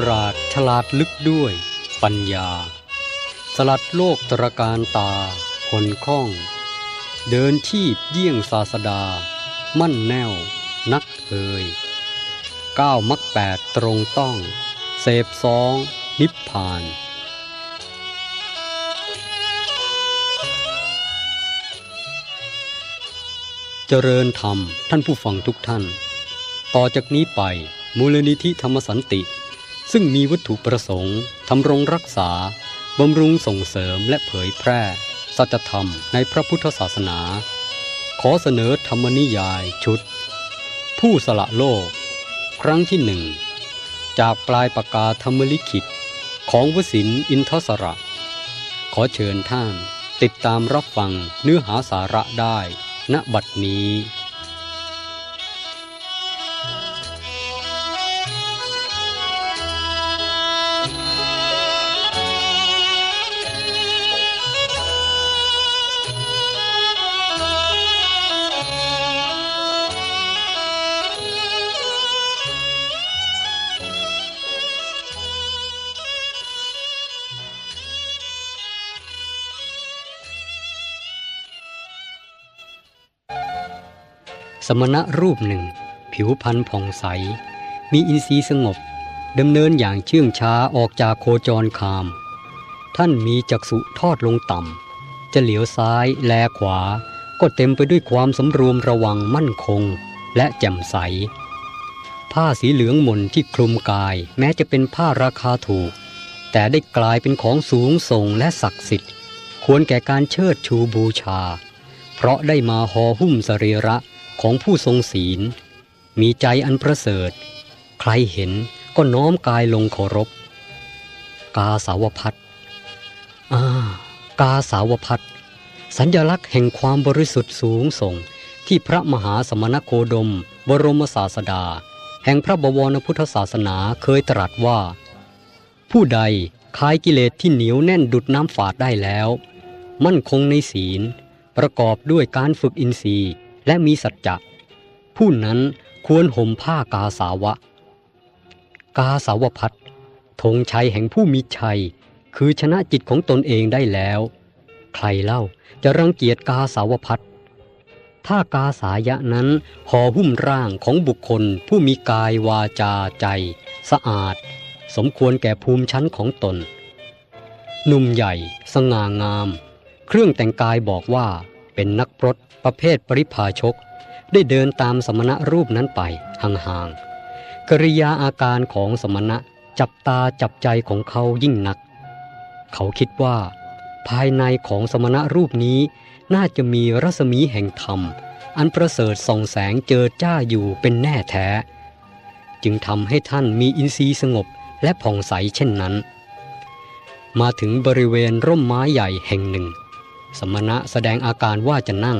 ปราดฉลาดลึกด้วย ปัญญา สลัดโลกตรการตาหนข้อง เดินที่เยี่ยงศาสดา มั่นแน่ว นักเอ่ยก้าวมักแปดตรงต้อง เสพสอง นิพพานเจริญธรรมท่านผู้ฟังทุกท่าน ต่อจากนี้ไปมูลนิธิธรรมสันติ ซึ่งมีวัตถุประสงค์ทำรงรักษา บำรุงส่งเสริมและเผยแพร่ สัจธรรมในพระพุทธศาสนา ขอเสนอธรรมนิยายชุด ผู้สละโลก ครั้งที่หนึ่ง จากปลายปากกาธรรมลิขิต ของวสินอินทศระ ขอเชิญท่าน ติดตามรับฟังเนื้อหาสาระได้ ณบัดนี้ สมณะรูปหนึ่ง ผิวพรรณผ่องใส มีอินทรีย์สงบดำเนินอย่างเชื่องช้าออกจากโคจรคาม ท่านมีจักษุทอดลงต่ำ จะเหลียวซ้ายแลขวา ก็เต็มไปด้วยความสำรวมระวังมั่นคงและแจ่มใส ผ้าสีเหลืองหม่นที่คลุมกายแม้จะเป็นผ้าราคาถูก แต่ได้กลายเป็นของสูงส่งและศักดิ์สิทธิ์ ควรแก่การเชิดชูบูชา เพราะได้มาห่อหุ้มสรีระ ของผู้ทรงศีล มีใจอันประเสริฐ ใครเห็นก็น้อมกายลงเคารพ กาสาวพัดอ่ากาสาวพัดสัญลักษณ์แห่งความบริสุทธิ์สูงส่งที่พระมหาสมณโคดม บรมศาสดา แห่งพระบวรพุทธศาสนาเคยตรัสว่า ผู้ใดคลายกิเลสที่เหนียวแน่นดุดน้ำฝาดได้แล้ว มั่นคงในศีล ประกอบด้วยการฝึกอินทรีย์ และมีสัจจะ ผู้นั้นควรห่มผ้ากาสาวะ กาสาวพัดธงชัยแห่งผู้มีชัย คือชนะจิตของตนเองได้แล้ว ใครเล่าจะรังเกียจกาสาวพัดถ้ากาสายะนั้นห่อหุ้มร่างของบุคคลผู้มีกายวาจาใจ สะอาด สมควรแก่ภูมิชั้นของตน หนุ่มใหญ่ สง่างาม เครื่องแต่งกายบอกว่า เป็นนักพรตประเภทปริพาชก ได้เดินตามสมณะรูปนั้นไปห่างๆกริยาอาการของสมณะจับตาจับใจของเขายิ่งนัก เขาคิดว่า ภายในของสมณะรูปนี้น่าจะมีรัศมีแห่งธรรม อันประเสริฐส่องแสงเจอจ้าอยู่เป็นแน่แท้ จึงทำให้ท่านมีอินทรีย์สงบและผ่องใสเช่นนั้น มาถึงบริเวณร่มไม้ใหญ่แห่งหนึ่ง สมณะแสดงอาการว่าจะนั่ง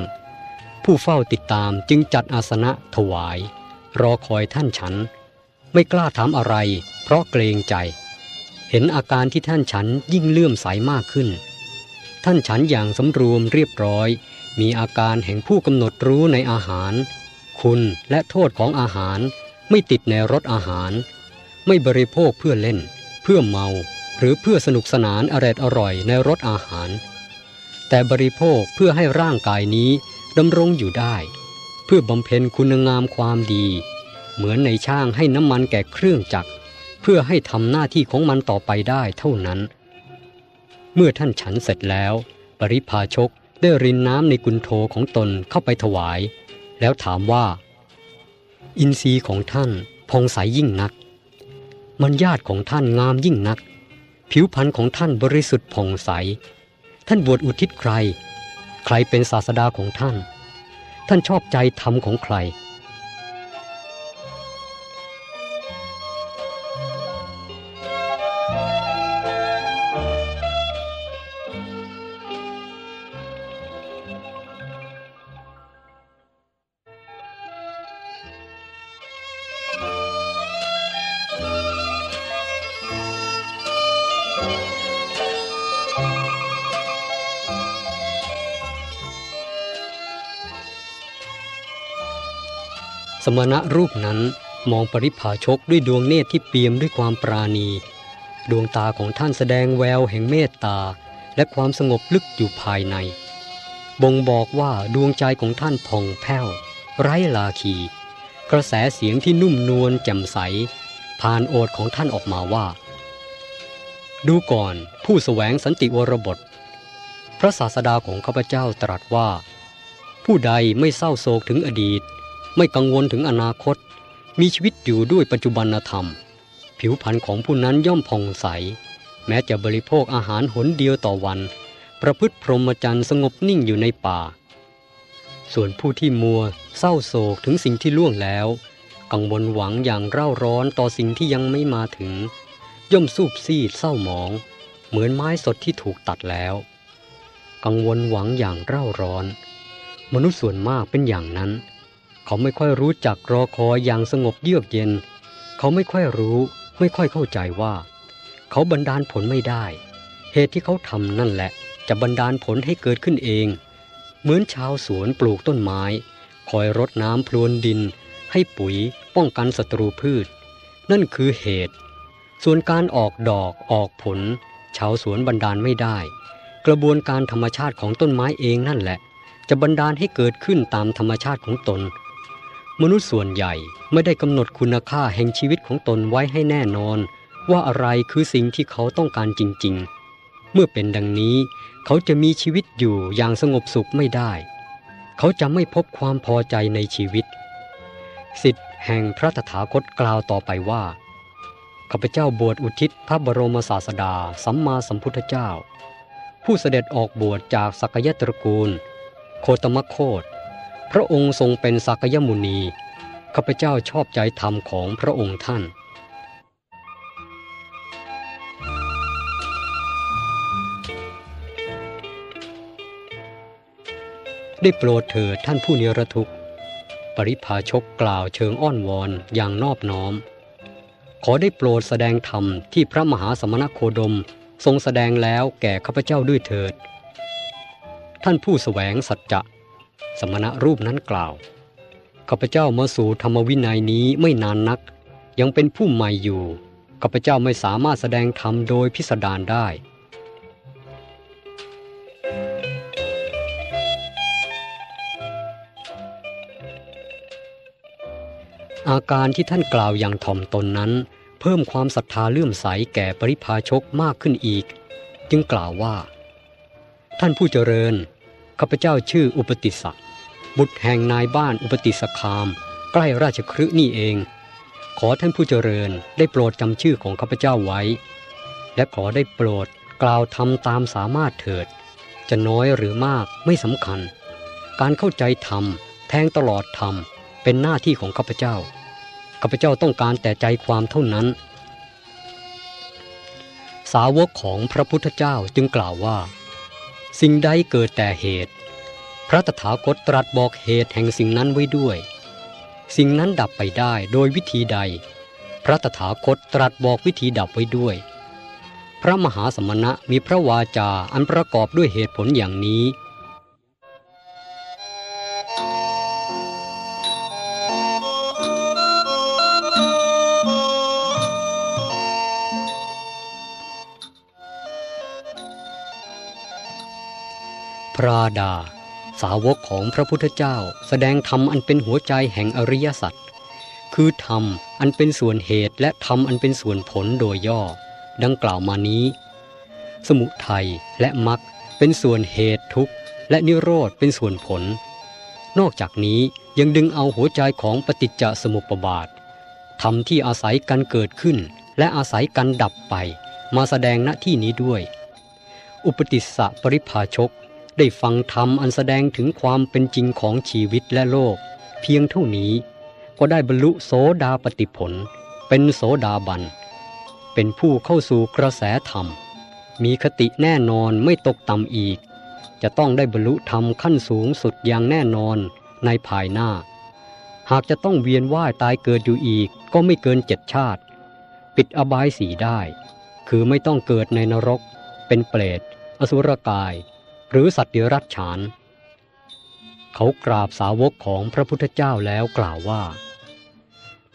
ผู้เฝ้าติดตามจึงจัดอาสนะถวาย รอคอยท่านฉัน ไม่กล้าถามอะไร เพราะเกรงใจ เห็นอาการที่ท่านฉันยิ่งเลื่อมใสมากขึ้น ท่านฉันอย่างสำรวมเรียบร้อย มีอาการแห่งผู้กำหนดรู้ในอาหาร คุณและโทษของอาหาร ไม่ติดในรสอาหาร ไม่บริโภคเพื่อเล่น เพื่อเมา หรือเพื่อสนุกสนานอร่อยอร่อยในรสอาหาร แต่บริโภคเพื่อให้ร่างกายนี้ดำรงอยู่ได้ เพื่อบำเพ็ญคุณงามความดี เหมือนในช่างให้น้ำมันแก่เครื่องจักร เพื่อให้ทำหน้าที่ของมันต่อไปได้เท่านั้น เมื่อท่านฉันเสร็จแล้ว ปริพาชกได้รินน้ำในกุนโทของตนเข้าไปถวาย แล้วถามว่า อินทรีย์ของท่านพองใสยยิ่งนัก มันญาติของท่านงามยิ่งนัก ผิวพรรณของท่านบริสุทธิ์ผ่องใส ท่านบวชอุทิศใคร ใครเป็นศาสดาของท่าน ท่านชอบใจธรรมของใคร สมณะรูปนั้นมองปริพาชกด้วยดวงเนตรที่เปี่ยมด้วยความปราณี ดวงตาของท่านแสดงแววแห่งเมตตา และความสงบลึกอยู่ภายใน บ่งบอกว่าดวงใจของท่านผ่องแผ้ว ไร้ลาคี กระแสเสียงที่นุ่มนวลแจ่มใส ผ่านโอทของท่านออกมาว่า ดูก่อนผู้สแสวงสันติวรบท พระศาสดาของข้าพเจ้าตรัสว่า ผู้ใดไม่เศร้าโศกถึงอดีต ไม่กังวลถึงอนาคต มีชีวิตอยู่ด้วยปัจจุบันธรรม ผิวพรรณของผู้นั้นย่อมผ่องใส แม้จะบริโภคอาหารหนเดียวต่อวัน ประพฤติพรหมจรรย์สงบนิ่งอยู่ในป่า ส่วนผู้ที่มัวเศร้าโศกถึงสิ่งที่ล่วงแล้ว กังวลหวังอย่างเร่าร้อนต่อสิ่งที่ยังไม่มาถึง ย่อมสูบซีดเศร้าหมอง เหมือนไม้สดที่ถูกตัดแล้ว กังวลหวังอย่างเร่าร้อน มนุษย์ส่วนมากเป็นอย่างนั้น เขาไม่ค่อยรู้จักรอคอยอย่างสงบเยือกเย็น เขาไม่ค่อยรู้ไม่ค่อยเข้าใจว่า เขาบันดาลผลไม่ได้ เหตุที่เขาทำนั่นแหละ จะบันดาลผลให้เกิดขึ้นเอง เหมือนชาวสวนปลูกต้นไม้ คอยรดน้ำพรวนดิน ให้ปุ๋ยป้องกันศัตรูพืช นั่นคือเหตุ ส่วนการออกดอกออกผล ชาวสวนบันดาลไม่ได้ กระบวนการธรรมชาติของต้นไม้เองนั่นแหละ จะบันดาลให้เกิดขึ้นตามธรรมชาติของตน มนุษย์ส่วนใหญ่ไม่ได้กำหนดคุณค่าแห่งชีวิตของตนไว้ให้แน่นอน ว่าอะไรคือสิ่งที่เขาต้องการจริง ๆ เมื่อเป็นดังนี้เขาจะมีชีวิตอยู่อย่างสงบสุขไม่ได้ เขาจะไม่พบความพอใจในชีวิต สิทธิ์แห่งพระตถาคตกล่าวต่อไปว่าข้าพเจ้าบวชอุทิศพระบรมศาสดา สัมมาสัมพุทธเจ้า ผู้เสด็จออกบวชจากสักยตระกูล โคตมโคต พระองค์ทรงเป็นสักยมุนีข้าพเจ้าชอบใจธรรมของพระองค์ท่าน ได้โปรดเถิดท่านผู้เนรทุกข์ ปริพาชกกล่าวเชิงอ้อนวอนอย่างนอบน้อม ขอได้โปรดแสดงธรรมที่พระมหาสมณโคดมทรงแสดงแล้วแก่ข้าพเจ้าด้วยเถิด ท่านผู้สแสวงสัจจะ สมณะรูปนั้นกล่าวข้าพเจ้ามาสู่ธรรมวินัยนี้ไม่นานนัก ยังเป็นผู้ใหม่อยู่ข้าพเจ้าไม่สามารถแสดงธรรมโดยพิสดารได้ อาการที่ท่านกล่าวอย่างถ่อมตนนั้น เพิ่มความศรัทธาเลื่อมใสแก่ปริพาชกมากขึ้นอีก จึงกล่าวว่า ท่านผู้เจริญ ข้าพเจ้าชื่ออุปติสสะบุตรแห่งนายบ้านอุปติสคาม ใกล้ราชครืนี่เอง ขอท่านผู้เจริญได้โปรดจำชื่อของข้าพเจ้าไว้ และขอได้โปรดกล่าวทำตามสามารถเถิด จะน้อยหรือมากไม่สำคัญ การเข้าใจธรรมแทงตลอดธรรมเป็นหน้าที่ของข้าพเจ้าข้าพเจ้าต้องการแต่ใจความเท่านั้น สาวกของพระพุทธเจ้าจึงกล่าวว่า สิ่งใดเกิดแต่เหตุ พระตถาคตตรัสบอกเหตุแห่งสิ่งนั้นไว้ด้วย สิ่งนั้นดับไปได้โดยวิธีใด พระตถาคตตรัสบอกวิธีดับไว้ด้วย พระมหาสมณะมีพระวาจาอันประกอบด้วยเหตุผลอย่างนี้ พระดา สาวกของพระพุทธเจ้า แสดงธรรมอันเป็นหัวใจแห่งอริยสัจคือธรรมอันเป็นส่วนเหตุและธรรมอันเป็นส่วนผลโดยย่อ ดังกล่าวมานี้ สมุทัยและมรรคเป็นส่วนเหตุทุกข์ และนิโรธเป็นส่วนผล นอกจากนี้ยังดึงเอาหัวใจของปฏิจจสมุปบาทธรรมที่อาศัยกันเกิดขึ้น และอาศัยกันดับไป มาแสดงณที่นี้ด้วย อุปติสสะปริภาชก ได้ฟังธรรมอันแสดงถึงความเป็นจริงของชีวิตและโลก เพียงเท่านี้ก็ได้บรรลุโสดาปติผล เป็นโสดาบัน เป็นผู้เข้าสู่กระแสธรรม มีคติแน่นอนไม่ตกต่ำอีก จะต้องได้บรรลุธรรมขั้นสูงสุดอย่างแน่นอนในภายหน้า หากจะต้องเวียนว่ายตายเกิดอยู่อีกก็ไม่เกินเจ็ดชาติ ปิดอบายสีได้ คือไม่ต้องเกิดในนรก เป็นเปรต อสุรกาย หรือสัตว์เดรัจฉาน เขากราบสาวกของพระพุทธเจ้าแล้วกล่าวว่า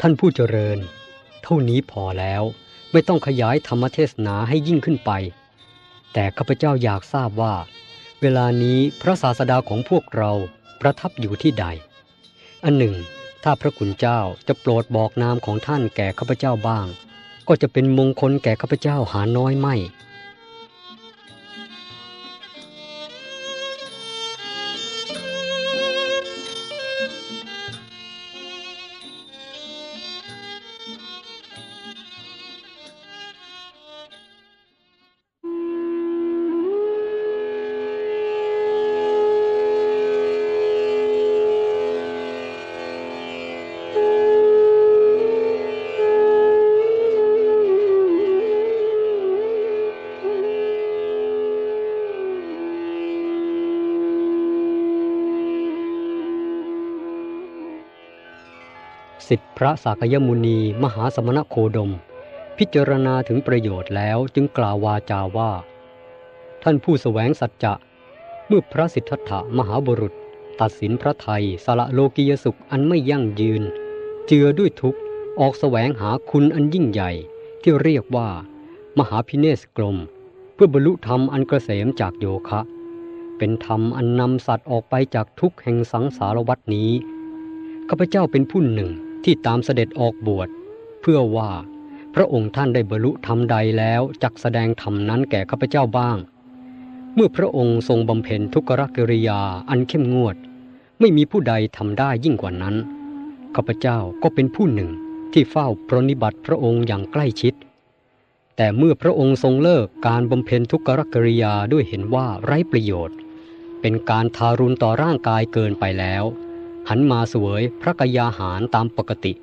ท่านผู้เจริญ เท่านี้พอแล้วไม่ต้องขยายธรรมเทศนาให้ยิ่งขึ้นไป แต่ข้าพเจ้าอยากทราบว่า เวลานี้พระศาสดาของพวกเราประทับอยู่ที่ใด อันหนึ่ง ถ้าพระคุณเจ้าจะโปรดบอกนามของท่านแก่ข้าพเจ้าบ้าง ก็จะเป็นมงคลแก่ข้าพเจ้าหาน้อยไม่ สิทธิพระสากยมุนีมหาสมณโคดม พิจารณาถึงประโยชน์แล้วจึงกล่าววาจาว่า ท่านผู้สแสวงสัจจะเมื่อพระสิทธัตถะมหาบุรุษ ตัดสินพระไทยสละโลกิยสุขอันไม่ยั่งยืน เจือด้วยทุกข์ออกสแสวงหาคุณอันยิ่งใหญ่ ที่เรียกว่า มหาพิเนศกลม เพื่อบรรลุธรรมอันเกษมจากโยคะ เป็นธรรมอันนำสัตว์ออกไปจากทุกข์แห่งสังสารวัฏนี้ข้าพเจ้าเป็นผู้หนึ่ง ที่ตามเสด็จออกบวช เพื่อว่าพระองค์ท่านได้บรรลุธรรมใดแล้วจักแสดงธรรมนั้นแก่ข้าพเจ้าบ้าง เมื่อพระองค์ทรงบำเพ็ญทุกรกิริยาอันเข้มงวด ไม่มีผู้ใดทำได้ยิ่งกว่านั้นข้าพเจ้าก็เป็นผู้หนึ่งที่เฝ้าปรนิบัติพระองค์อย่างใกล้ชิด แต่เมื่อพระองค์ทรงเลิกการบำเพ็ญทุกรกิริยาด้วยเห็นว่าไร้ประโยชน์ เป็นการทารุณต่อร่างกายเกินไปแล้ว หันมาสวยพระกยาหารตามปกติ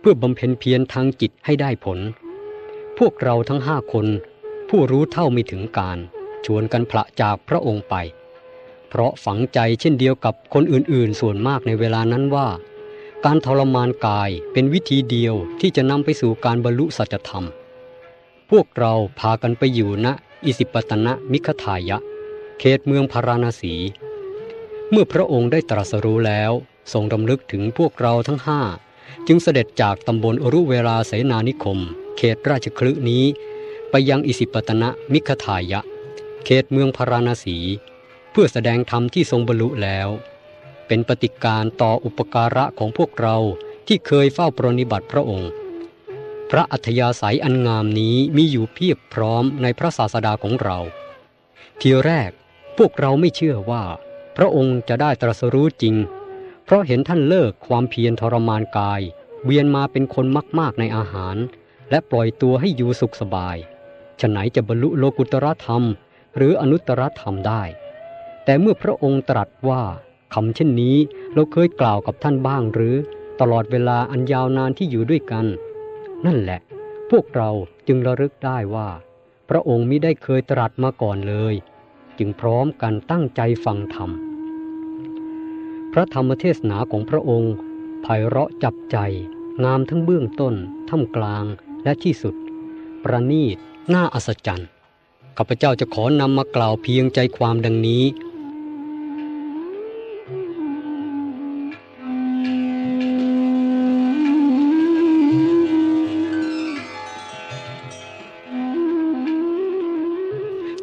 เพื่อบำเพ็ญเพียรทางจิตให้ได้ผล พวกเราทั้งห้าคน ผู้รู้เท่าไม่ถึงการ ชวนกันพระจากพระองค์ไป เพราะฝังใจเช่นเดียวกับคนอื่นๆ ส่วนมากในเวลานั้นว่า การทรมานกายเป็นวิธีเดียวที่จะนำไปสู่การบรรลุสัจธรรม พวกเราพากันไปอยู่ณอิสิปตนะมิขทายะ เขตเมืองพาราณสี เมื่อพระองค์ได้ตรัสรู้แล้ว ทรงดำลึกถึงพวกเราทั้งห้าจึงเสด็จจากตำบลอรุเวลาเสนานิคม เขตราชคลึนี้ ไปยังอิสิปตนะมิขทายะ เขตเมืองพาราณสี เพื่อแสดงธรรมที่ทรงบรรลุแล้ว เป็นปฏิการต่ออุปการะของพวกเราที่เคยเฝ้าปรนิบัติพระองค์ พระอัธยาศัยอันงามนี้มีอยู่เพียบพร้อมในพระศาสดาของเรา ทีแรกพวกเราไม่เชื่อว่า พระองค์จะได้ตรัสรู้จริง เพราะเห็นท่านเลิกความเพียรทรมานกาย เวียนมาเป็นคนมาก ๆ ในอาหาร และปล่อยตัวให้อยู่สุขสบายฉะไหนจะบรรลุโลกุตรธรรม หรืออนุตตรธรรมได้ แต่เมื่อพระองค์ตรัสว่าคำเช่นนี้เราเคยกล่าวกับท่านบ้างหรือ ตลอดเวลาอันยาวนานที่อยู่ด้วยกัน นั่นแหละ พวกเราจึงระลึกได้ว่า พระองค์มิได้เคยตรัสมาก่อนเลย จึงพร้อมกันตั้งใจฟังธรรม พระธรรมเทศนาของพระองค์ไพเราะจับใจ งามทั้งเบื้องต้น ท่ามกลางและที่สุด ประณีตน่าอัศจรรย์ข้าพเจ้าจะขอนำมากล่าวเพียงใจความดังนี้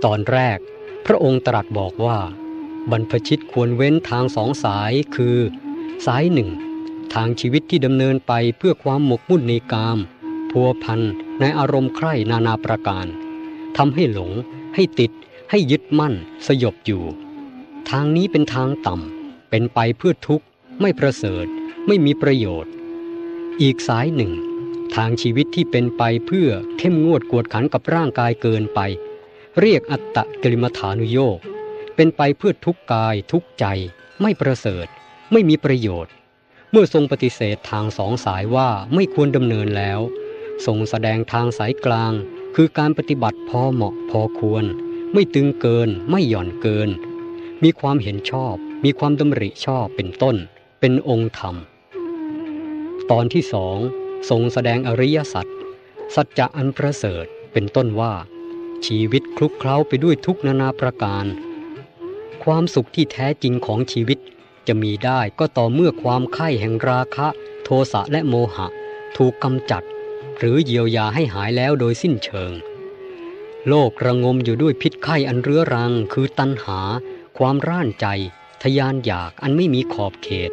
ตอนแรก พระองค์ตรัสบอกว่า บรรพชิตควรเว้นทางสองสายคือ สายหนึ่งทางชีวิตที่ดำเนินไปเพื่อความหมกมุ่นในกาม พัวพันในอารมณ์ใคร่นานาประการทำให้หลง ให้ติด ให้ยึดมั่น สยบอยู่ ทางนี้เป็นทางต่ำเป็นไปเพื่อทุกข์ไม่ประเสริฐ ไม่มีประโยชน์ อีกสายหนึ่ง ทางชีวิตที่เป็นไปเพื่อเข้มงวดกวดขันกับร่างกายเกินไป เรียกอัตตะกิริมฐานุโยก เป็นไปเพื่อทุกกายทุกใจ ไม่ประเสริฐ ไม่มีประโยชน์ เมื่อทรงปฏิเสธทางสองสายว่าไม่ควรดำเนินแล้ว ทรงแสดงทางสายกลาง คือการปฏิบัติพอเหมาะพอควร ไม่ตึงเกิน ไม่หย่อนเกิน มีความเห็นชอบ มีความดำริชอบเป็นต้น เป็นองค์ธรรม ตอนที่สองทรงแสดงอริยสัจสัจจะอันประเสริฐเป็นต้นว่าชีวิตคลุกเคล้าไปด้วยทุกนานาประการ ความสุขที่แท้จริงของชีวิต จะมีได้ก็ต่อเมื่อความไข้แห่งราคะ โทสะและโมหะ ถูกกำจัด หรือเยียวยาให้หายแล้วโดยสิ้นเชิง โลกระงมอยู่ด้วยพิษไข้อันเรื้อรัง คือตัณหา ความร่านใจ ทยานอยากอันไม่มีขอบเขต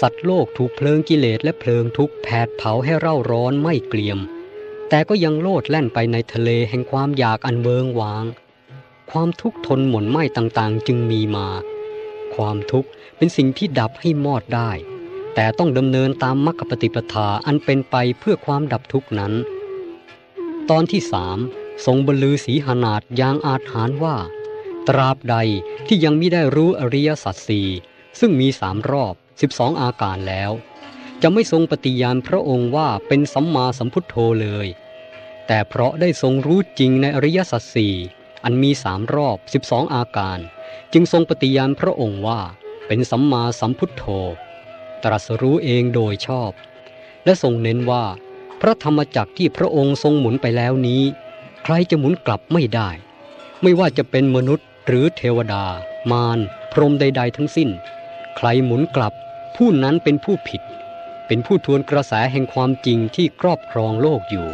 สัตว์โลกถูกเพลิงกิเลสและเพลิงทุกข์แผดเผาให้เร่าร้อนไม่เกลียม แต่ก็ยังโลดแล่นไปในทะเลแห่งความอยากอันเวิงวาง ความทุกข์ทนหม่นไหม้ต่างๆ จึงมีมา ความทุกข์เป็นสิ่งที่ดับให้มอดได้ แต่ต้องดำเนินตามมรรคปฏิปทาอันเป็นไปเพื่อความดับทุกข์นั้น ตอนที่สามทรงบรรลือสีหนาดยางอาจหารว่า ตราบใดที่ยังไม่ได้รู้อริยสัจสี่ซึ่งมีสามรอบสิบสองอาการแล้ว จะไม่ทรงปฏิญาณพระองค์ว่าเป็นสัมมาสัมพุทโธเลย แต่เพราะได้ทรงรู้จริงในอริยสัจสี่ อันมีสามรอบสิบสองอาการ จึงทรงปฏิญาณพระองค์ว่าเป็นสัมมาสัมพุทโธ ตรัสรู้เองโดยชอบ และทรงเน้นว่า พระธรรมจักรที่พระองค์ทรงหมุนไปแล้วนี้ ใครจะหมุนกลับไม่ได้ ไม่ว่าจะเป็นมนุษย์หรือเทวดา มาร พรหมใด ๆ ทั้งสิ้น ใครหมุนกลับ ผู้นั้นเป็นผู้ผิด เป็นผู้ทวนกระแสแห่งความจริงที่ครอบครองโลกอยู่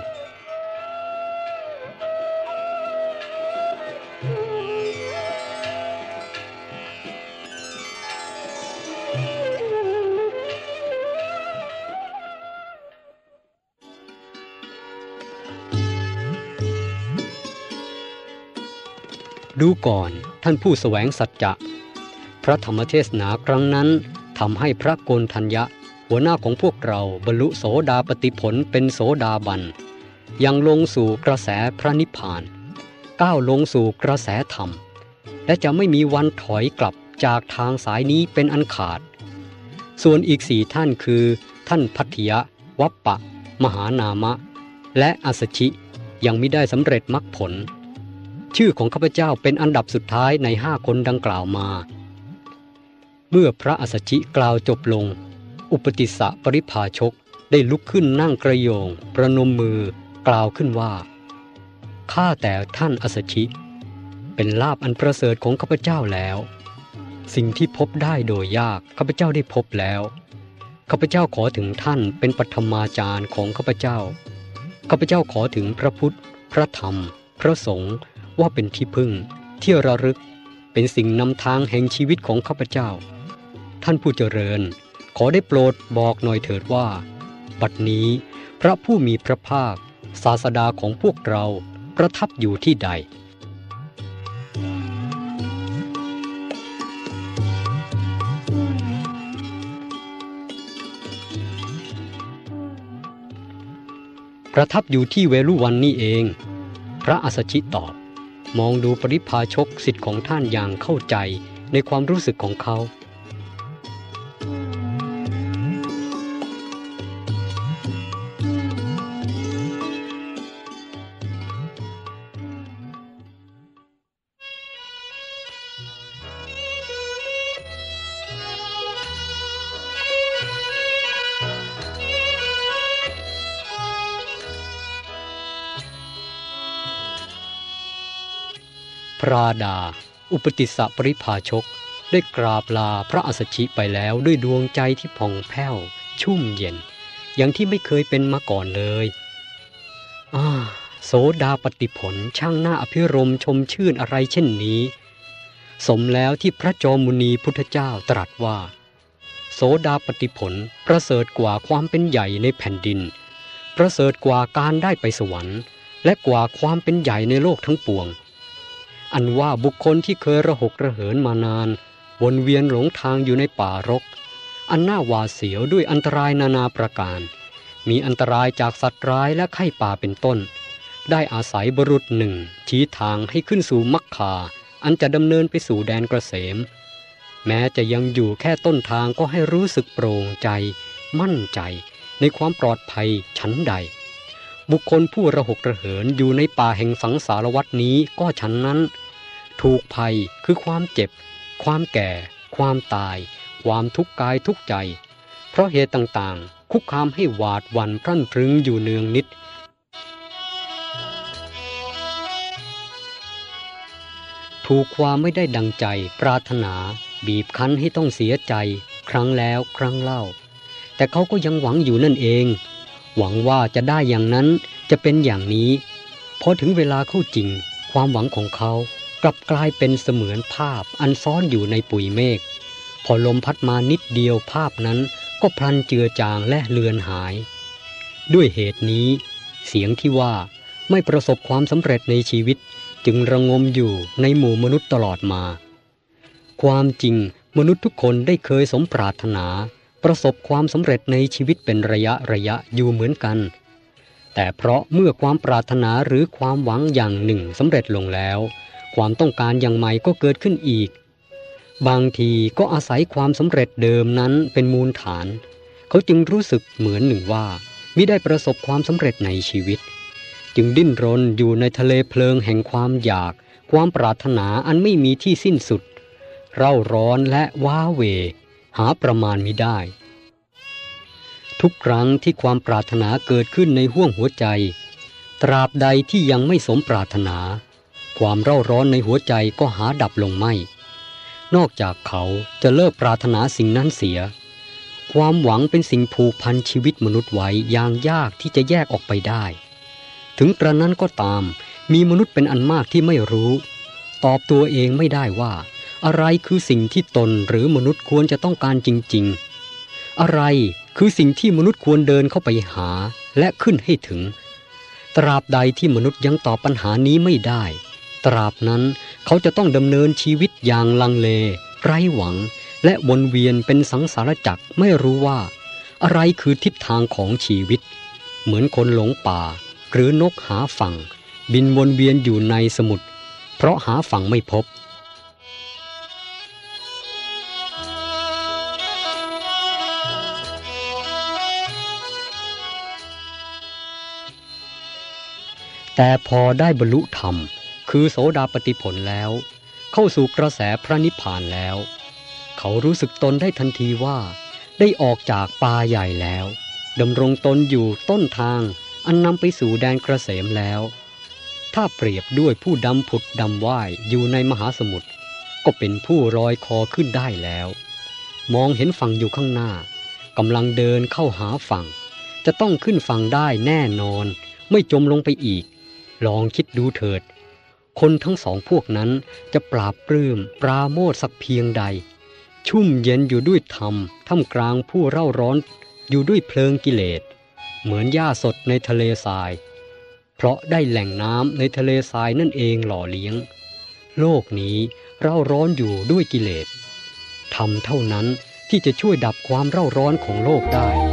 ดูก่อนท่านผู้แสวงสัจจะ พระธรรมเทศนาครั้งนั้นทำให้พระโกนทัญญะ หัวหน้าของพวกเราบรรลุโสดาปติผลเป็นโสดาบัน ยังลงสู่กระแสพระนิพพาน ก้าวลงสู่กระแสธรรม และจะไม่มีวันถอยกลับจากทางสายนี้เป็นอันขาด ส่วนอีกสี่ท่านคือ ท่านพัทยะ วัปปะ มหานามะ และอัสชิยังไม่ได้สำเร็จมรรคผล ชื่อของข้าพเจ้าเป็นอันดับสุดท้ายในห้าคนดังกล่าวมา เมื่อพระอัสสชิกล่าวจบลง อุปติสสะปริภาชกได้ลุกขึ้นนั่งกระโยง ประนมมือกล่าวขึ้นว่าข้าแต่ท่านอัสสชิ เป็นลาบอันประเสริฐของข้าพเจ้าแล้ว สิ่งที่พบได้โดยยากข้าพเจ้าได้พบแล้วข้าพเจ้าขอถึงท่านเป็นปฐมาจารย์ของข้าพเจ้าข้าพเจ้าขอถึงพระพุทธ พระธรรม พระสงฆ์ ว่าเป็นที่พึ่งที่ระลึกเป็นสิ่งนำทางแห่งชีวิตของข้าพเจ้า ท่านผู้เจริญ ขอได้โปรดบอกหน่อยเถิดว่า บัดนี้พระผู้มีพระภาค ศาสดาของพวกเราประทับอยู่ที่ใดประทับอยู่ที่เวลุวันนี่เอง พระอัสสชิตอบ มองดูปริพาชกสิทธิ์ของท่านอย่างเข้าใจในความรู้สึกของเขา พระดา อุปติสสะปริภาชก ได้กราบลาพระอัสสชิไปแล้วด้วยดวงใจที่ผ่องแผ้ว ชุ่มเย็น อย่างที่ไม่เคยเป็นมาก่อนเลยอาโสดาปฏิผลช่างหน้าอภิรมชมชื่นอะไรเช่นนี้ สมแล้วที่พระจอมมุนีพุทธเจ้าตรัสว่า โสดาปฏิผลประเสริฐกว่าความเป็นใหญ่ในแผ่นดิน ประเสริฐกว่าการได้ไปสวรรค์ และกว่าความเป็นใหญ่ในโลกทั้งปวง อันว่าบุคคลที่เคยระหกระเหินมานาน วนเวียนหลงทางอยู่ในป่ารก อันน่าหวาดเสียวด้วยอันตรายนานาประการ มีอันตรายจากสัตว์ร้ายและไข้ป่าเป็นต้น ได้อาศัยบรุษหนึ่ง ชี้ทางให้ขึ้นสู่มักคาอันจะดำเนินไปสู่แดนกระเสม แม้จะยังอยู่แค่ต้นทางก็ให้รู้สึกโปร่งใจ มั่นใจ ในความปลอดภัยชั้นใด บุคคลผู้ระหกระเหินอยู่ในป่าแห่งสังสารวัตนี้ก็ฉันนั้น ถูกภัยคือความเจ็บ ความแก่ ความตาย ความทุกข์กายทุกใจ เพราะเหตุต่างๆ คุกคามให้หวาดหวั่นพรั่นพรึงอยู่เนืองนิด ถูกความไม่ได้ดังใจ ปรารถนา บีบคั้นให้ต้องเสียใจ ครั้งแล้วครั้งเล่า แต่เขาก็ยังหวังอยู่นั่นเอง หวังว่าจะได้อย่างนั้นจะเป็นอย่างนี้พอถึงเวลาเข้าจริง ความหวังของเขากลับกลายเป็นเสมือนภาพอันซ่อนอยู่ในปุ๋ยเมฆพอลมพัดมานิดเดียวภาพนั้นก็พลันเจือจางและเลือนหาย ด้วยเหตุนี้ เสียงที่ว่าไม่ประสบความสำเร็จในชีวิตจึงระงมอยู่ในหมู่มนุษย์ตลอดมา ความจริงมนุษย์ทุกคนได้เคยสมปรารถนา ประสบความสำเร็จในชีวิตเป็นระยะระยะอยู่เหมือนกัน แต่เพราะเมื่อความปรารถนาหรือความหวังอย่างหนึ่งสำเร็จลงแล้ว ความต้องการอย่างใหม่ก็เกิดขึ้นอีก บางทีก็อาศัยความสำเร็จเดิมนั้นเป็นมูลฐาน เขาจึงรู้สึกเหมือนหนึ่งว่ามิได้ประสบความสำเร็จในชีวิต จึงดิ้นรนอยู่ในทะเลเพลิงแห่งความอยาก ความปรารถนาอันไม่มีที่สิ้นสุด เร่าร้อนและว้าเว หาประมาณมิได้ ทุกครั้งที่ความปรารถนาเกิดขึ้นในห้วงหัวใจ ตราบใดที่ยังไม่สมปรารถนา ความเร่าร้อนในหัวใจก็หาดับลงไม่ นอกจากเขาจะเลิกปรารถนาสิ่งนั้นเสีย ความหวังเป็นสิ่งผูกพันชีวิตมนุษย์ไว้อย่างยากที่จะแยกออกไปได้ ถึงกระนั้นก็ตามมีมนุษย์เป็นอันมากที่ไม่รู้ ตอบตัวเองไม่ได้ว่า อะไรคือสิ่งที่ตนหรือมนุษย์ควรจะต้องการจริง ๆ อะไรคือสิ่งที่มนุษย์ควรเดินเข้าไปหาและขึ้นให้ถึง ตราบใดที่มนุษย์ยังตอบปัญหานี้ไม่ได้ ตราบนั้นเขาจะต้องดำเนินชีวิตอย่างลังเล ไร้หวัง และวนเวียนเป็นสังสารจักรไม่รู้ว่า อะไรคือทิศทางของชีวิต เหมือนคนหลงป่า หรือนกหาฝั่ง บินวนเวียนอยู่ในสมุทรเพราะหาฝั่งไม่พบ แต่พอได้บรรลุธรรม คือโสดาปติผลแล้ว เข้าสู่กระแสพระนิพพานแล้ว เขารู้สึกตนได้ทันทีว่า ได้ออกจากป่าใหญ่แล้วดำรงตนอยู่ต้นทางอันนำไปสู่แดนกระเสมแล้ว ถ้าเปรียบด้วยผู้ดำผุดดำว่ายอยู่ในมหาสมุทรก็เป็นผู้ลอยคอขึ้นได้แล้ว มองเห็นฝั่งอยู่ข้างหน้ากำลังเดินเข้าหาฝั่ง จะต้องขึ้นฝั่งได้แน่นอน ไม่จมลงไปอีก ลองคิดดูเถิด คนทั้งสองพวกนั้นจะปราบปลื้มปราโมทสักเพียงใด ชุ่มเย็นอยู่ด้วยธรรมท่ามกลางผู้เร่าร้อนอยู่ด้วยเพลิงกิเลส เหมือนหญ้าสดในทะเลทราย เพราะได้แหล่งน้ำในทะเลทรายนั่นเองหล่อเลี้ยง โลกนี้เร่าร้อนอยู่ด้วยกิเลสธรรมเท่านั้นที่จะช่วยดับความเร่าร้อนของโลกได้